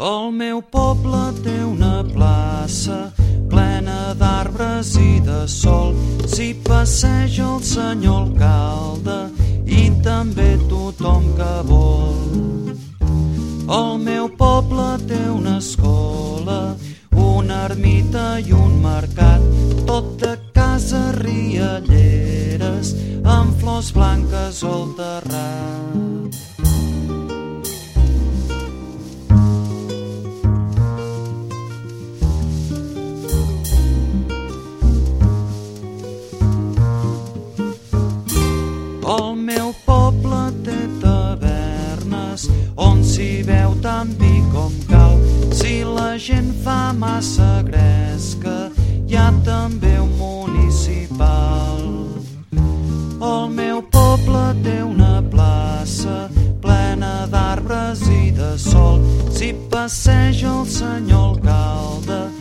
El meu poble té una plaça plena d'arbres i de sol. S'hi passeja el senyor alcalde i també tothom que vol. El meu poble té una escola, una ermita i un mercat, tot de cases rialleres amb flors blanques al terrat. El meu poble té tavernes on s'hi veu tant vi com cal. Si la gent fa massa gresca, hi ha també un municipal. El meu poble té una plaça plena d'arbres i de sol. S'hi passeja el senyor alcalde